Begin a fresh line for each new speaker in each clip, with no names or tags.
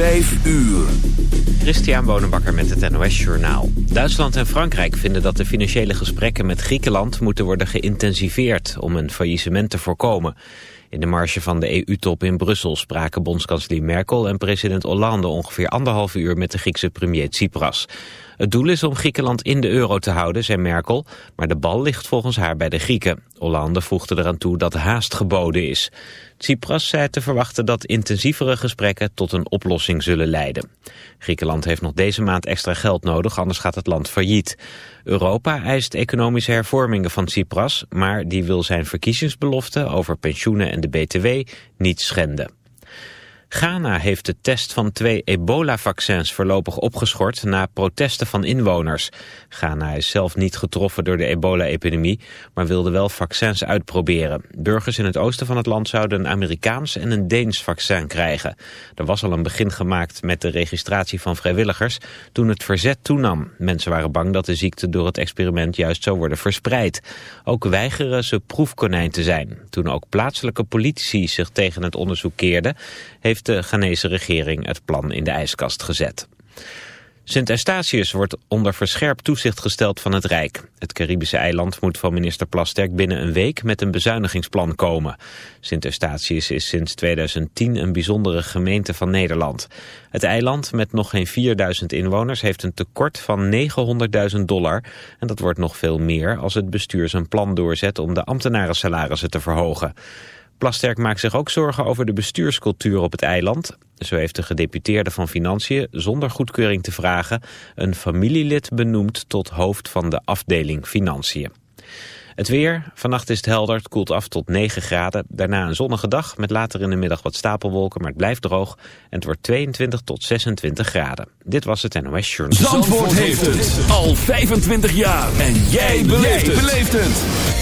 Vijf uur.
Christian Bonenbakker met het NOS Journaal. Duitsland en Frankrijk vinden dat de financiële gesprekken met Griekenland moeten worden geïntensiveerd om een faillissement te voorkomen. In de marge van de EU-top in Brussel spraken bondskanselier Merkel en president Hollande ongeveer anderhalf uur met de Griekse premier Tsipras. Het doel is om Griekenland in de euro te houden, zei Merkel, maar de bal ligt volgens haar bij de Grieken. Hollande voegde eraan toe dat haast geboden is. Tsipras zei te verwachten dat intensievere gesprekken tot een oplossing zullen leiden. Griekenland heeft nog deze maand extra geld nodig, anders gaat het land failliet. Europa eist economische hervormingen van Tsipras, maar die wil zijn verkiezingsbelofte over pensioenen en de BTW niet schenden. Ghana heeft de test van twee ebola-vaccins voorlopig opgeschort na protesten van inwoners. Ghana is zelf niet getroffen door de ebola-epidemie, maar wilde wel vaccins uitproberen. Burgers in het oosten van het land zouden een Amerikaans en een Deens vaccin krijgen. Er was al een begin gemaakt met de registratie van vrijwilligers toen het verzet toenam. Mensen waren bang dat de ziekte door het experiment juist zou worden verspreid. Ook weigeren ze proefkonijn te zijn. Toen ook plaatselijke politici zich tegen het onderzoek keerden, heeft de Ghanese regering het plan in de ijskast gezet. Sint Eustatius wordt onder verscherpt toezicht gesteld van het Rijk. Het Caribische eiland moet van minister Plasterk binnen een week met een bezuinigingsplan komen. Sint Eustatius is sinds 2010 een bijzondere gemeente van Nederland. Het eiland met nog geen 4000 inwoners heeft een tekort van 900.000 dollar. En dat wordt nog veel meer als het bestuur zijn plan doorzet om de ambtenarensalarissen te verhogen. Plasterk maakt zich ook zorgen over de bestuurscultuur op het eiland. Zo heeft de gedeputeerde van Financiën, zonder goedkeuring te vragen... een familielid benoemd tot hoofd van de afdeling Financiën. Het weer, vannacht is het helder, het koelt af tot 9 graden. Daarna een zonnige dag met later in de middag wat stapelwolken, maar het blijft droog. En het wordt 22 tot 26 graden. Dit was het NOS Journal.
Zandvoort, heeft het al 25 jaar. En jij beleeft het.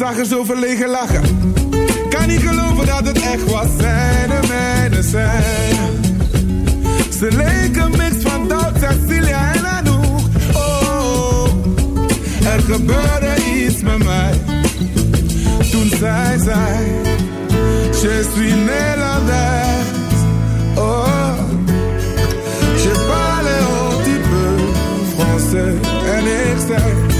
zag er zo verlegen lachen. Kan niet geloven dat het echt was, zijne mijne zijn. Ze leken mix van Doug, Cecilia en Anouk. Oh, oh, er gebeurde iets met mij. Toen zij zei, je suis Nederlander. Oh, je parle un petit peu français. En ik zei...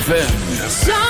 ZFM.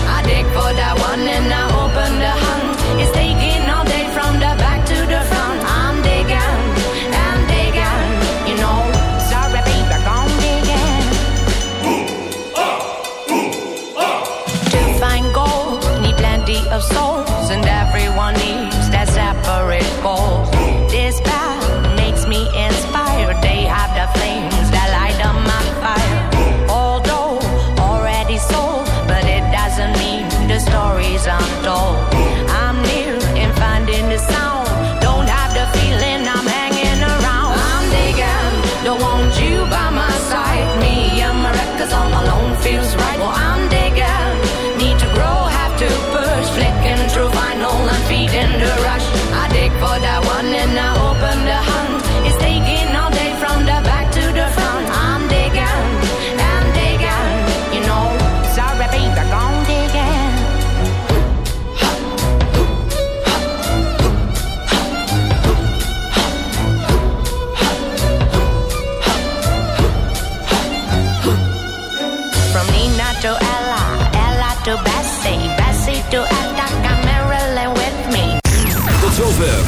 for that